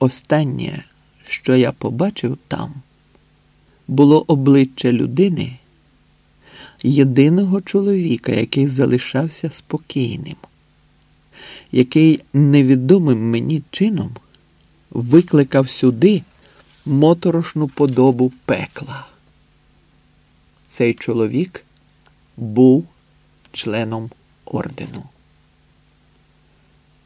Останнє, що я побачив там, було обличчя людини, єдиного чоловіка, який залишався спокійним, який невідомим мені чином викликав сюди моторошну подобу пекла. Цей чоловік був членом ордену.